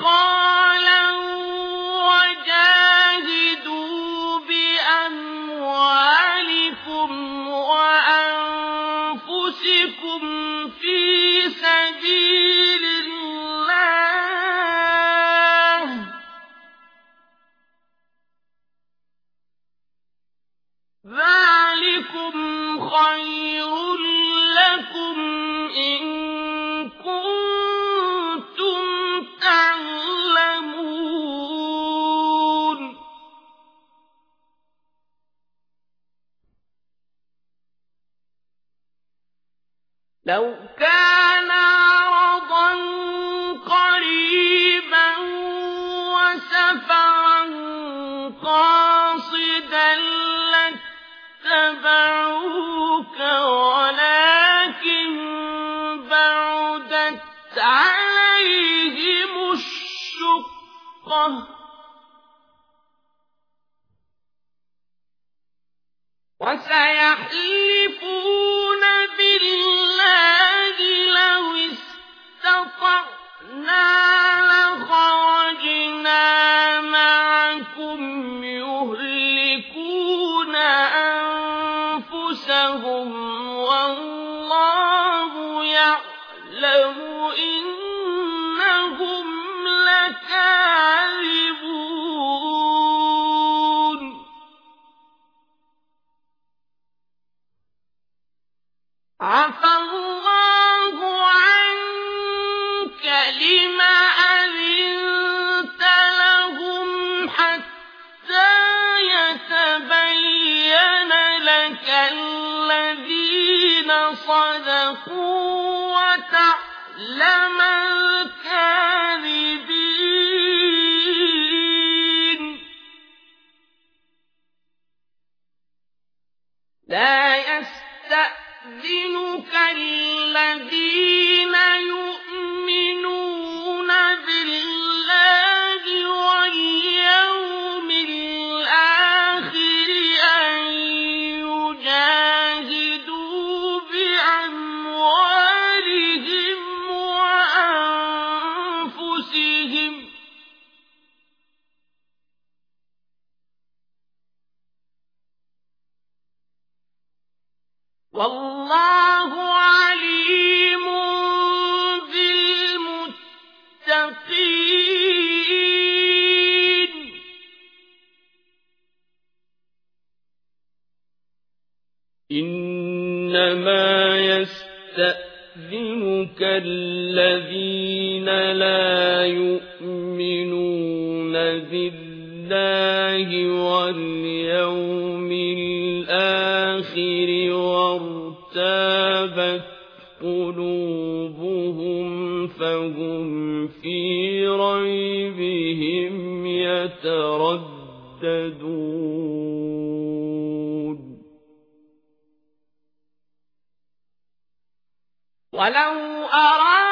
نَقَالًا وَجَاهِدُوا وَأَنفُسِكُمْ فِي سَبِيلِ اللَّهِ ۚ ذَٰلِكُمْ خَيْرٌ لَوْ كَانَ عَرَضًا قَرِيبًا وَسَفَرًا قَاصِدًا لَّاتَّبَعُوكَ وَلَٰكِن بَعُدَتْ عَلَيْهِمُ الشُّقَّةُ ۚ. وَسَيَحْلِفُونَ صَدَقُوا وَتَعْلَمَ الْكَاذِبِينَ. وَأَنفُسِهِمْ ۗ وَاللَّهُ عَلِيمٌ بِالْمُتَّقِينَ. إِنَّمَا يَسْتَأْذِنُكَ الَّذِينَ لَا بِاللَّهِ وَالْيَوْمِ الْآخِرِ وَارْتَابَتْ قُلُوبُهُمْ فَهُمْ فِي رَيْبِهِمْ يَتَرَدَّدُونَ. وَلَوْ أَرَادُوا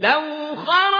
لَوْ خَرَجُوا